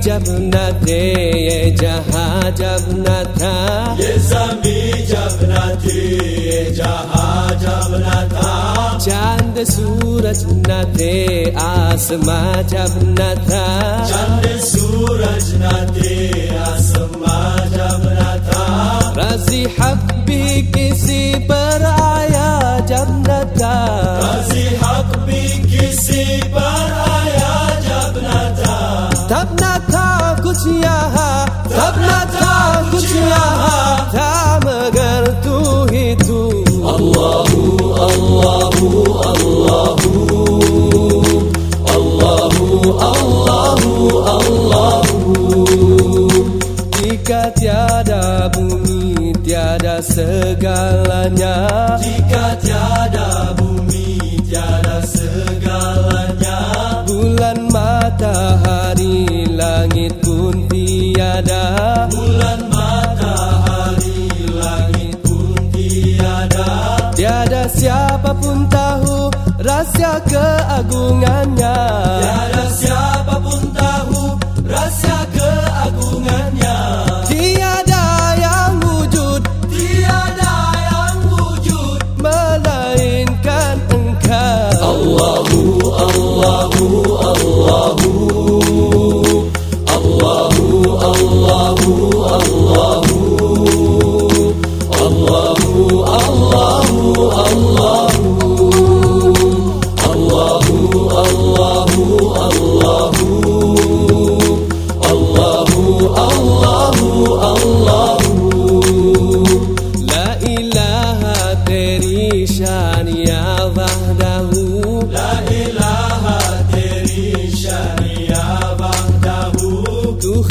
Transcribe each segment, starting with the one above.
जब न थे ये जहाँ जब न था। ये जमी जब न थी ये जहाँ जब न था। चाँद सूरज न थे आसमां जब न था। चंद सूरज न था रज़ी हक भी किसी पर आया जब न था रज़ी हक भी किसी पर आया जब न था तब न था कुछ यहाँ तब न था कुछ यहाँ। था मगर तू ही तू। Allahu Allahu Allahu. Jika tiada bumi, tiada segalanya. Bulan matahari, langit pun tiada. Bulan matahari, langit pun tiada. Tiada siapa pun tahu rahsia keagungannya. Tiada siapa pun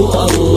oh, oh.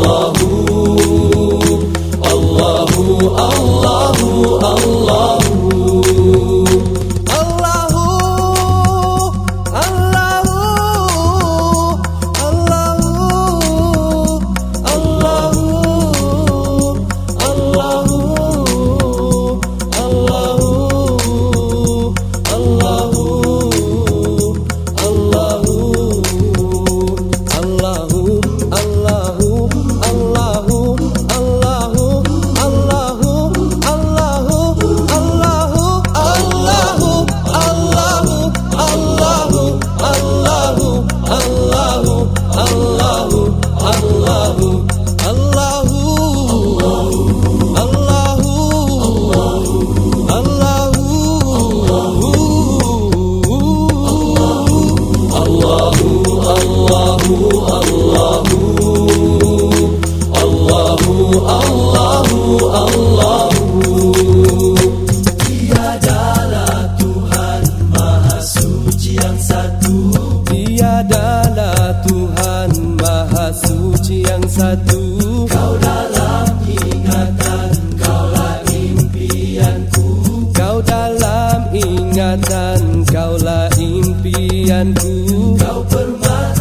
Dalam ingatan Kaulah impianku. Kau permata